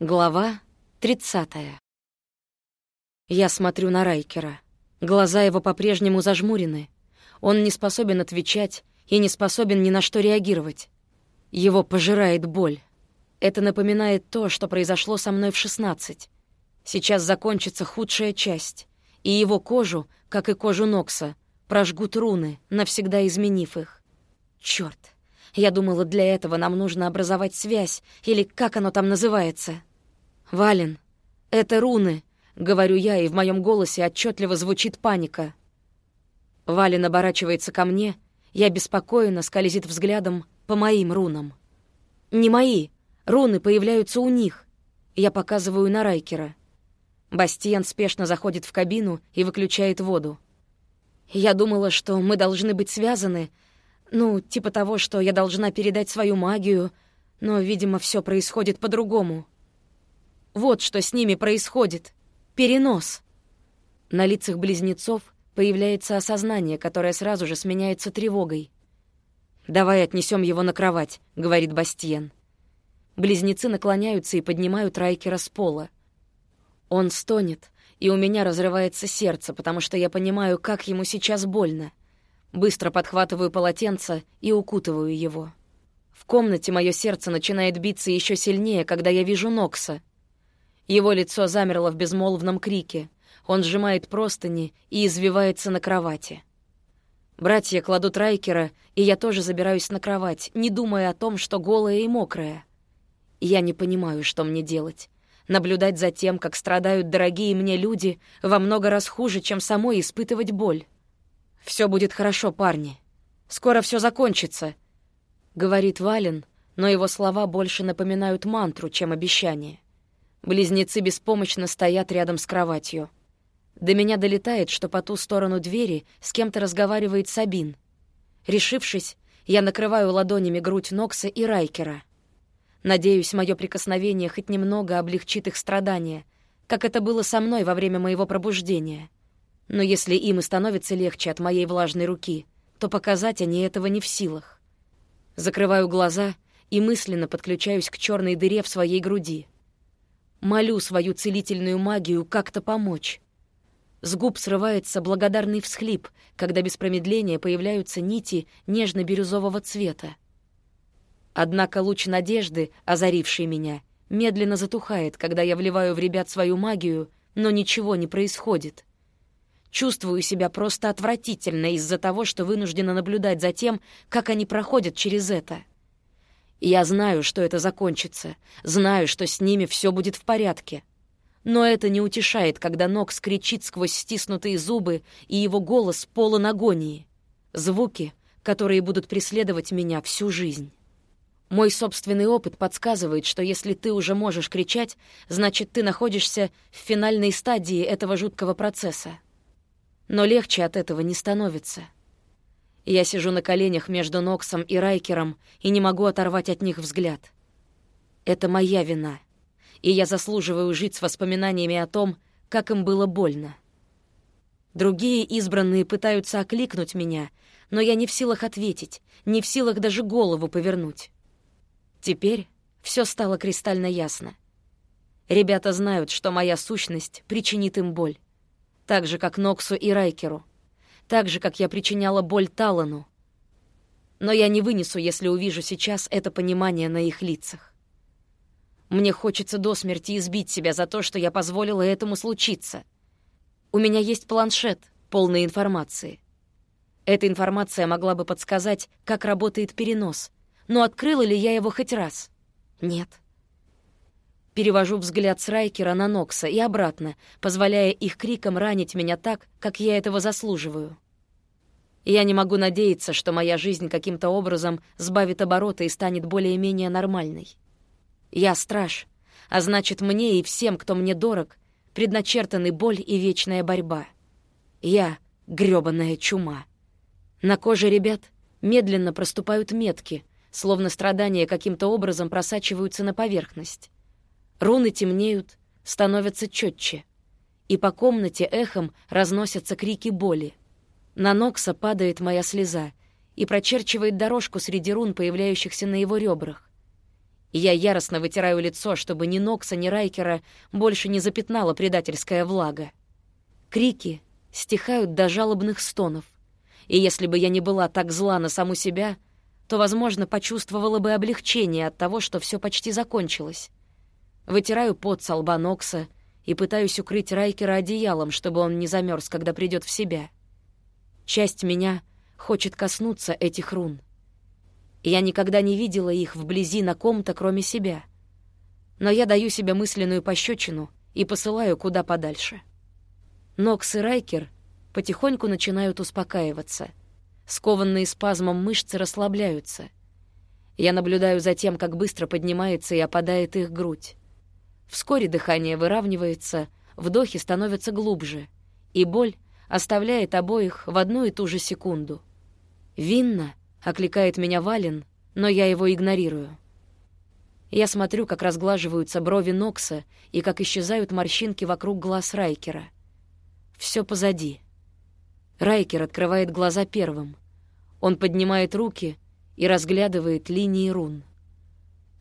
Глава 30. Я смотрю на Райкера. Глаза его по-прежнему зажмурены. Он не способен отвечать и не способен ни на что реагировать. Его пожирает боль. Это напоминает то, что произошло со мной в 16. Сейчас закончится худшая часть, и его кожу, как и кожу Нокса, прожгут руны, навсегда изменив их. Чёрт! Я думала, для этого нам нужно образовать связь, или как оно там называется. «Вален, это руны», — говорю я, и в моем голосе отчетливо звучит паника. Вален оборачивается ко мне, я беспокоенно скользит взглядом по моим рунам. «Не мои, руны появляются у них», — я показываю на Райкера. Бастиен спешно заходит в кабину и выключает воду. Я думала, что мы должны быть связаны, ну, типа того, что я должна передать свою магию, но, видимо, все происходит по-другому. Вот что с ними происходит. Перенос. На лицах близнецов появляется осознание, которое сразу же сменяется тревогой. «Давай отнесем его на кровать», — говорит Бастиен. Близнецы наклоняются и поднимают Райкера с пола. Он стонет, и у меня разрывается сердце, потому что я понимаю, как ему сейчас больно. Быстро подхватываю полотенце и укутываю его. В комнате мое сердце начинает биться еще сильнее, когда я вижу Нокса. Его лицо замерло в безмолвном крике. Он сжимает простыни и извивается на кровати. Братья кладут Райкера, и я тоже забираюсь на кровать, не думая о том, что голая и мокрая. Я не понимаю, что мне делать. Наблюдать за тем, как страдают дорогие мне люди, во много раз хуже, чем самой испытывать боль. Все будет хорошо, парни. Скоро все закончится», — говорит Вален, но его слова больше напоминают мантру, чем обещание. Близнецы беспомощно стоят рядом с кроватью. До меня долетает, что по ту сторону двери с кем-то разговаривает Сабин. Решившись, я накрываю ладонями грудь Нокса и Райкера. Надеюсь, мое прикосновение хоть немного облегчит их страдания, как это было со мной во время моего пробуждения. Но если им и становится легче от моей влажной руки, то показать они этого не в силах. Закрываю глаза и мысленно подключаюсь к черной дыре в своей груди — Молю свою целительную магию как-то помочь. С губ срывается благодарный всхлип, когда без промедления появляются нити нежно-бирюзового цвета. Однако луч надежды, озаривший меня, медленно затухает, когда я вливаю в ребят свою магию, но ничего не происходит. Чувствую себя просто отвратительно из-за того, что вынуждена наблюдать за тем, как они проходят через это — я знаю, что это закончится, знаю, что с ними все будет в порядке. Но это не утешает, когда Нокс кричит сквозь стиснутые зубы, и его голос полон агонии. Звуки, которые будут преследовать меня всю жизнь. Мой собственный опыт подсказывает, что если ты уже можешь кричать, значит, ты находишься в финальной стадии этого жуткого процесса. Но легче от этого не становится. Я сижу на коленях между Ноксом и Райкером и не могу оторвать от них взгляд. Это моя вина, и я заслуживаю жить с воспоминаниями о том, как им было больно. Другие избранные пытаются окликнуть меня, но я не в силах ответить, не в силах даже голову повернуть. Теперь все стало кристально ясно. Ребята знают, что моя сущность причинит им боль, так же, как Ноксу и Райкеру так же, как я причиняла боль Талану. Но я не вынесу, если увижу сейчас это понимание на их лицах. Мне хочется до смерти избить себя за то, что я позволила этому случиться. У меня есть планшет, полный информации. Эта информация могла бы подсказать, как работает перенос, но открыла ли я его хоть раз? Нет. Перевожу взгляд с Райкера на Нокса и обратно, позволяя их крикам ранить меня так, как я этого заслуживаю. Я не могу надеяться, что моя жизнь каким-то образом сбавит обороты и станет более-менее нормальной. Я страж, а значит, мне и всем, кто мне дорог, предначертаны боль и вечная борьба. Я — грёбаная чума. На коже ребят медленно проступают метки, словно страдания каким-то образом просачиваются на поверхность. Руны темнеют, становятся четче, и по комнате эхом разносятся крики боли. На Нокса падает моя слеза и прочерчивает дорожку среди рун, появляющихся на его ребрах. Я яростно вытираю лицо, чтобы ни Нокса, ни Райкера больше не запятнала предательская влага. Крики стихают до жалобных стонов. И если бы я не была так зла на саму себя, то, возможно, почувствовала бы облегчение от того, что все почти закончилось. Вытираю пот со лба Нокса и пытаюсь укрыть Райкера одеялом, чтобы он не замерз, когда придет в себя. Часть меня хочет коснуться этих рун. Я никогда не видела их вблизи на ком-то, кроме себя. Но я даю себе мысленную пощечину и посылаю куда подальше. Нокс и Райкер потихоньку начинают успокаиваться. Скованные спазмом мышцы расслабляются. Я наблюдаю за тем, как быстро поднимается и опадает их грудь. Вскоре дыхание выравнивается, вдохи становятся глубже, и боль оставляет обоих в одну и ту же секунду. «Винна!» — окликает меня Вален, но я его игнорирую. Я смотрю, как разглаживаются брови Нокса и как исчезают морщинки вокруг глаз Райкера. Все позади. Райкер открывает глаза первым. Он поднимает руки и разглядывает линии рун.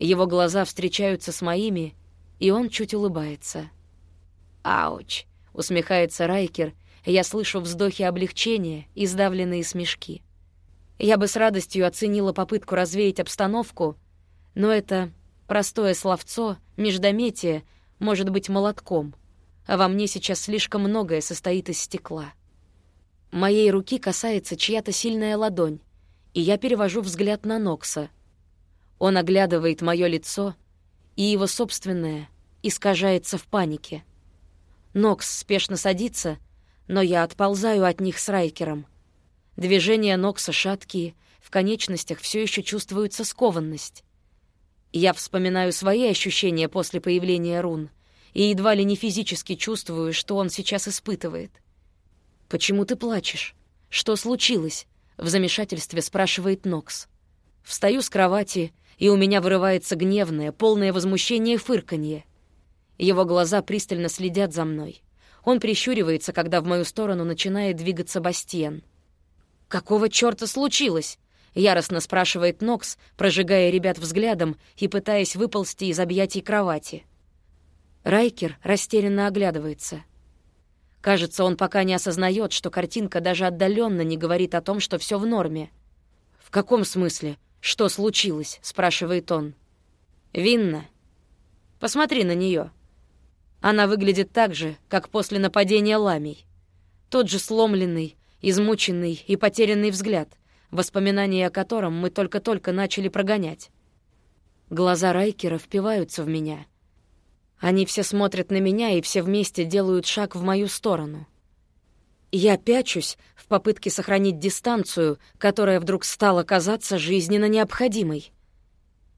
Его глаза встречаются с моими — и он чуть улыбается. «Ауч!» — усмехается Райкер, я слышу вздохи облегчения и сдавленные смешки. Я бы с радостью оценила попытку развеять обстановку, но это простое словцо, междометие, может быть молотком, а во мне сейчас слишком многое состоит из стекла. Моей руки касается чья-то сильная ладонь, и я перевожу взгляд на Нокса. Он оглядывает мое лицо — и его собственное искажается в панике. Нокс спешно садится, но я отползаю от них с Райкером. Движения Нокса шаткие, в конечностях все еще чувствуется скованность. Я вспоминаю свои ощущения после появления рун и едва ли не физически чувствую, что он сейчас испытывает. «Почему ты плачешь? Что случилось?» — в замешательстве спрашивает Нокс. Встаю с кровати и у меня вырывается гневное, полное возмущение фырканье. Его глаза пристально следят за мной. Он прищуривается, когда в мою сторону начинает двигаться Бастиен. «Какого чёрта случилось?» — яростно спрашивает Нокс, прожигая ребят взглядом и пытаясь выползти из объятий кровати. Райкер растерянно оглядывается. Кажется, он пока не осознает, что картинка даже отдаленно не говорит о том, что все в норме. «В каком смысле?» «Что случилось?» — спрашивает он. «Винна. Посмотри на нее. Она выглядит так же, как после нападения ламий. Тот же сломленный, измученный и потерянный взгляд, воспоминания о котором мы только-только начали прогонять. Глаза Райкера впиваются в меня. Они все смотрят на меня и все вместе делают шаг в мою сторону. Я пячусь в попытке сохранить дистанцию, которая вдруг стала казаться жизненно необходимой.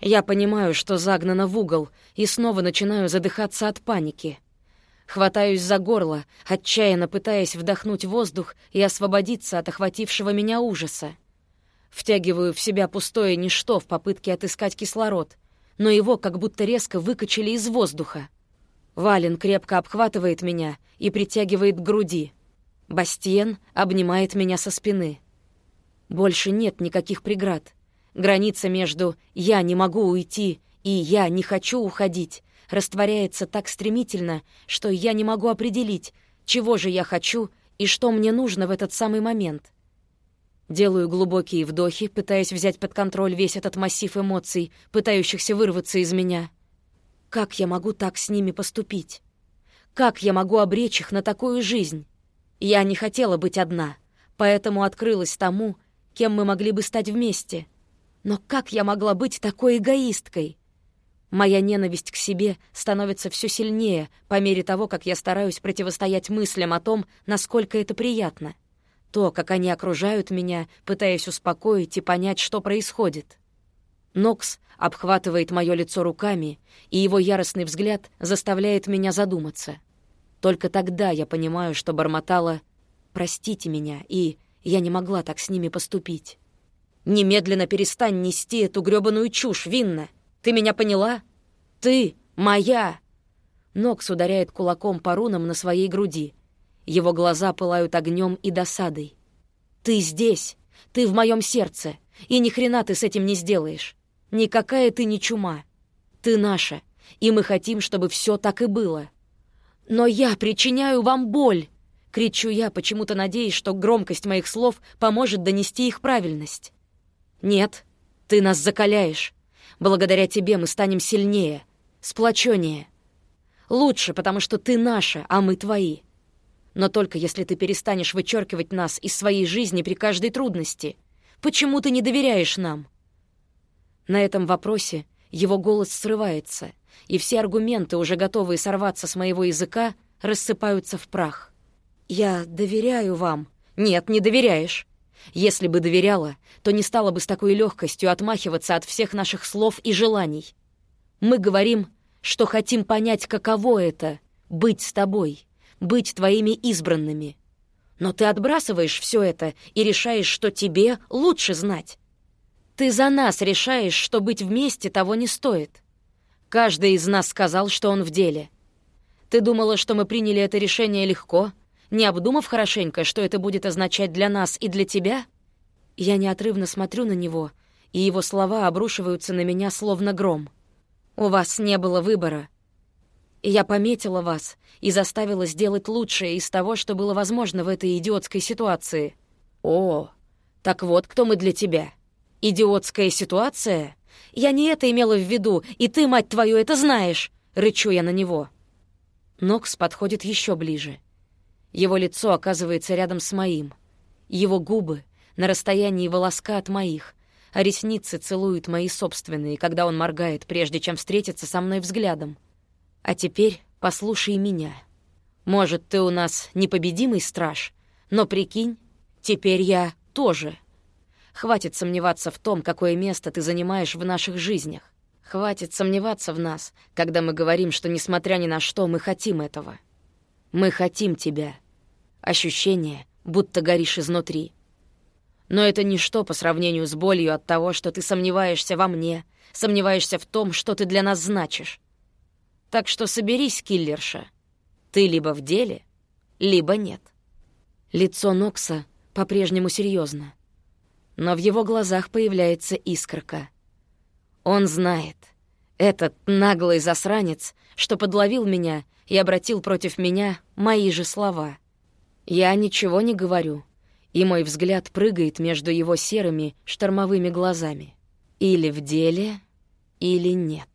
Я понимаю, что загнана в угол, и снова начинаю задыхаться от паники. Хватаюсь за горло, отчаянно пытаясь вдохнуть воздух и освободиться от охватившего меня ужаса. Втягиваю в себя пустое ничто в попытке отыскать кислород, но его как будто резко выкачали из воздуха. Вален крепко обхватывает меня и притягивает к груди — Бастиен обнимает меня со спины. Больше нет никаких преград. Граница между «я не могу уйти» и «я не хочу уходить» растворяется так стремительно, что я не могу определить, чего же я хочу и что мне нужно в этот самый момент. Делаю глубокие вдохи, пытаясь взять под контроль весь этот массив эмоций, пытающихся вырваться из меня. Как я могу так с ними поступить? Как я могу обречь их на такую жизнь? Я не хотела быть одна, поэтому открылась тому, кем мы могли бы стать вместе. Но как я могла быть такой эгоисткой? Моя ненависть к себе становится все сильнее по мере того, как я стараюсь противостоять мыслям о том, насколько это приятно. То, как они окружают меня, пытаясь успокоить и понять, что происходит. Нокс обхватывает мое лицо руками, и его яростный взгляд заставляет меня задуматься. Только тогда я понимаю, что бормотала «Простите меня», и я не могла так с ними поступить. «Немедленно перестань нести эту грёбаную чушь, Винна! Ты меня поняла? Ты моя!» Нокс ударяет кулаком по рунам на своей груди. Его глаза пылают огнем и досадой. «Ты здесь! Ты в моем сердце! И ни хрена ты с этим не сделаешь! Никакая ты не чума! Ты наша, и мы хотим, чтобы все так и было. Но я причиняю вам боль!» — кричу я, почему-то надеясь, что громкость моих слов поможет донести их правильность. «Нет, ты нас закаляешь. Благодаря тебе мы станем сильнее, сплоченнее. Лучше, потому что ты наша, а мы твои. Но только если ты перестанешь вычеркивать нас из своей жизни при каждой трудности. Почему ты не доверяешь нам?» На этом вопросе его голос срывается, и все аргументы, уже готовые сорваться с моего языка, рассыпаются в прах. «Я доверяю вам». «Нет, не доверяешь. Если бы доверяла, то не стала бы с такой легкостью отмахиваться от всех наших слов и желаний. Мы говорим, что хотим понять, каково это — быть с тобой, быть твоими избранными. Но ты отбрасываешь все это и решаешь, что тебе лучше знать. Ты за нас решаешь, что быть вместе того не стоит. Каждый из нас сказал, что он в деле. Ты думала, что мы приняли это решение легко — не обдумав хорошенько, что это будет означать для нас и для тебя? Я неотрывно смотрю на него, и его слова обрушиваются на меня словно гром. У вас не было выбора. Я пометила вас и заставила сделать лучшее из того, что было возможно в этой идиотской ситуации. О, так вот кто мы для тебя. Идиотская ситуация? Я не это имела в виду, и ты, мать твою, это знаешь, рычу я на него. Нокс подходит еще ближе. Его лицо оказывается рядом с моим. Его губы на расстоянии волоска от моих, а ресницы целуют мои собственные, когда он моргает, прежде чем встретиться со мной взглядом. А теперь послушай меня. Может, ты у нас непобедимый страж, но прикинь, теперь я тоже. Хватит сомневаться в том, какое место ты занимаешь в наших жизнях. Хватит сомневаться в нас, когда мы говорим, что, несмотря ни на что, мы хотим этого. Мы хотим тебя. Ощущение, будто горишь изнутри. Но это ничто по сравнению с болью от того, что ты сомневаешься во мне, сомневаешься в том, что ты для нас значишь. Так что соберись, киллерша. Ты либо в деле, либо нет. Лицо Нокса по-прежнему серьезно, но в его глазах появляется искорка. Он знает. Этот наглый засранец, что подловил меня и обратил против меня мои же слова — я ничего не говорю, и мой взгляд прыгает между его серыми штормовыми глазами. Или в деле, или нет.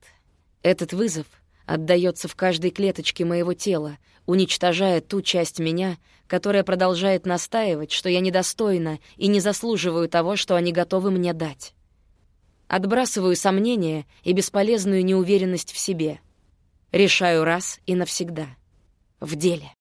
Этот вызов отдаётся в каждой клеточке моего тела, уничтожая ту часть меня, которая продолжает настаивать, что я недостойна и не заслуживаю того, что они готовы мне дать. Отбрасываю сомнения и бесполезную неуверенность в себе. Решаю раз и навсегда. В деле.